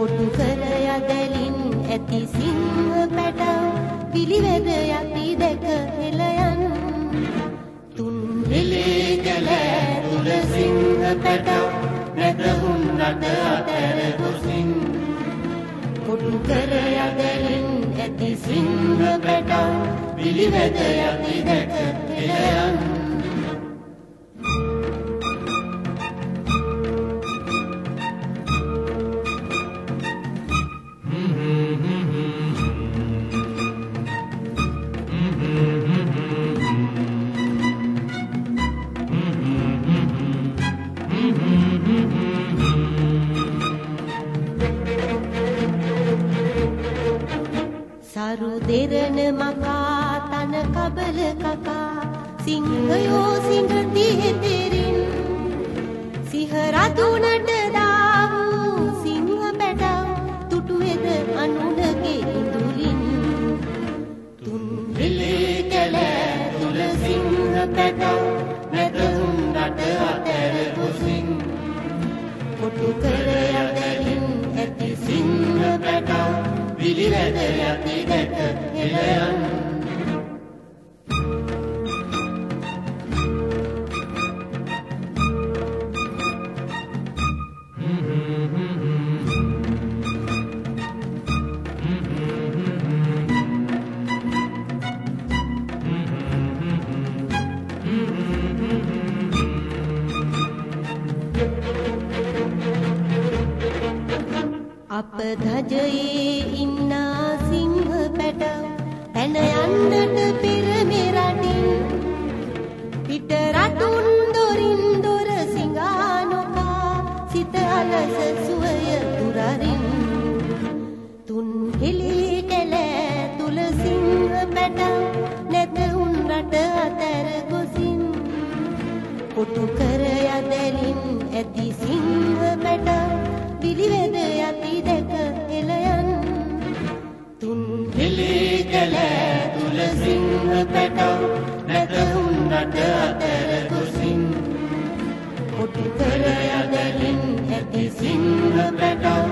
කොටු කර යදලින් ඇති සිංහ පැටව පිළිවෙද යති දැක හෙළයන්. තුන් වෙලේ කළ තුල සිංහ පැටව නැතහුන් රට අතර ගොසින්. කොටු කර යදලින් ඇති සිංහ පැටව පිළිවෙද යති දැක හෙළයන්. ගරු දෙරන මකා තන කබල කකා. සිංහයෝ සිඟතිය තෙරින් සිහරතුනට දාවූ සිංහ පැටව තුටුවෙද අනුනගේ ඉදුලින්. තුන් වෙලේ කැල තුල සිංහ පැටව නැතහුන් රට අතැර ගොසින්. කොටු කර الكبيرة يعطيك إليا अपधजये පැන යන්නට පෙර මෙරටින් පිට රතුන් දොරින් දොර සිඟා නොකා සිත අලස සුවය තුරරින්. තුන් හෙලි කැලෑ තුල සිංහ පැට නැත උන් රට අතර ගොසින්. කොටු කර යදලින් ඇති සිංහ පැට පිළිවෙද යති දැක එලයන් තුන් හෙලි කළ තුල සිංහ පැටව නැතහුන් රට අතර ගොසින් කොටි පෙර යදලින් ඇති සිංහ පැටව